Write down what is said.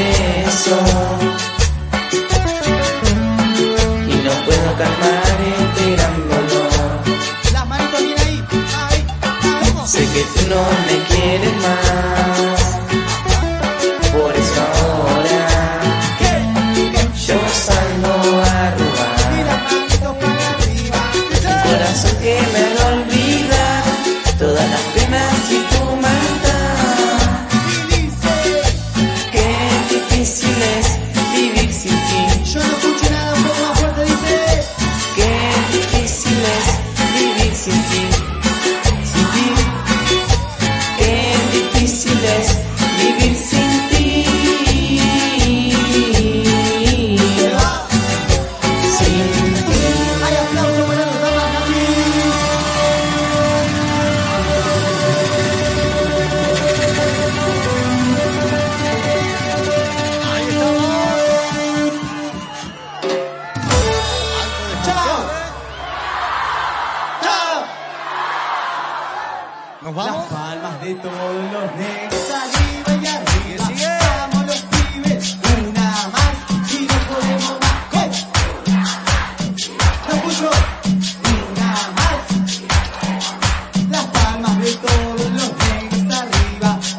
preso y no puedo calmar este gran dolor. Las manitos bien ahí. Ahí. Vamos. Sé que tú no me quieres más, por eso ahora yo salgo a robar. las manitos para arriba. Un corazón que me haga olvidar todas las penas y ¿Nos Las vamos? palmas de todos los negros